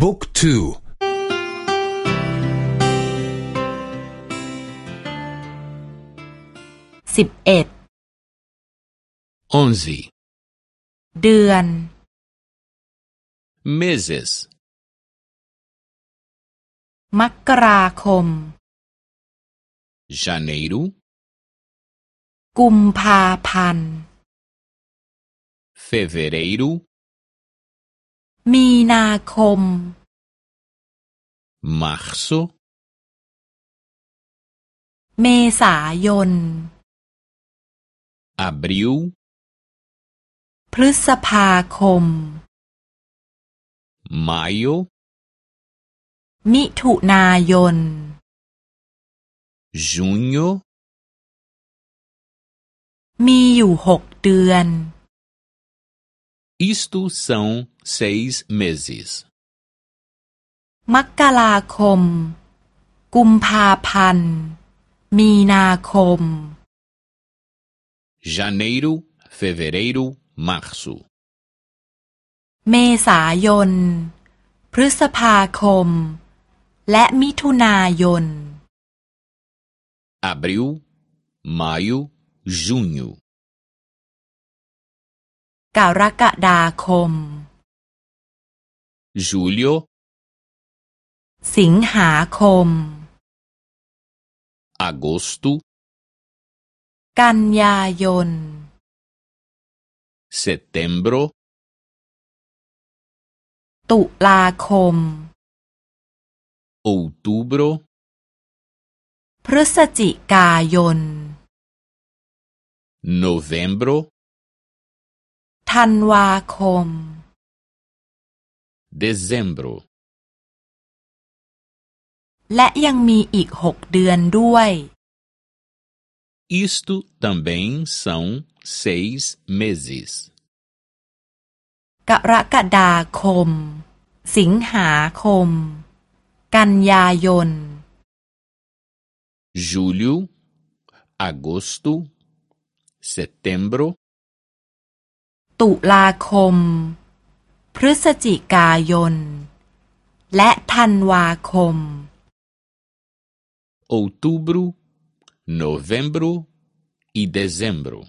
บุ๊กทูสิบเอ็ดเดือน meses มกราคม janeiro กุมภาพันธ์ fevereiro มีนาคม março เมษายน abril พฤษภาคม maio มิถุนายน junho มีอยู่หกเดือน isto são seis meses มกราคม กุมภาพันธ์ มีนาคม janeiro fevereiro março เมษายน พฤษภาคม และมิถุนายน abril maio junho กรกฎาคม julho สิงหาคม agosto กันยายน setembro ตุลาคม outubro พฤศจิกายน novembro ธันวาคม dezembro และยังมีอีกหกเดือนด้วย Isto também são seis meses. กรกฎาคม สิงหาคม กันยายน Julho, agosto, setembro, ตุลาคม พฤศจิกายน และธันวาคม outubro, novembro e dezembro.